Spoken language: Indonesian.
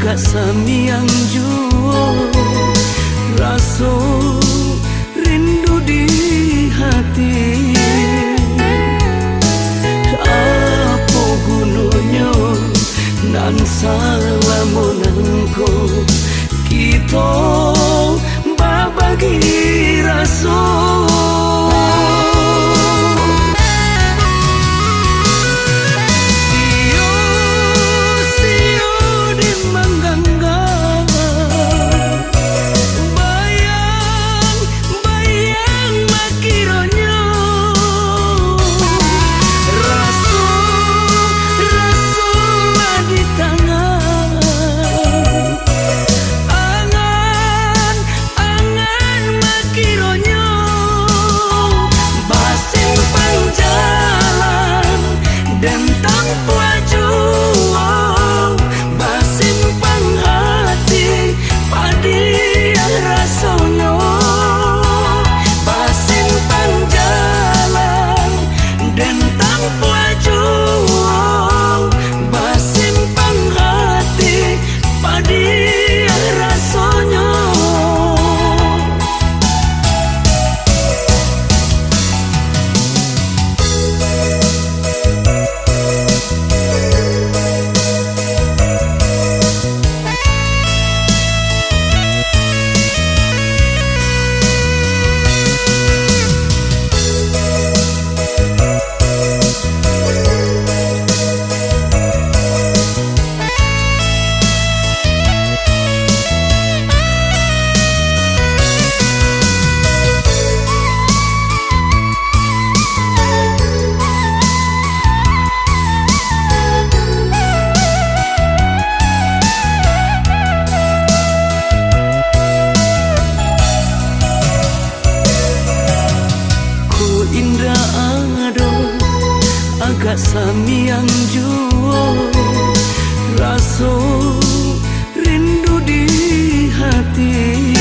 agak samiang juo rasul rindu di hati apa gunanya nan salamunanku kita agak samiang juo raso rindu di hati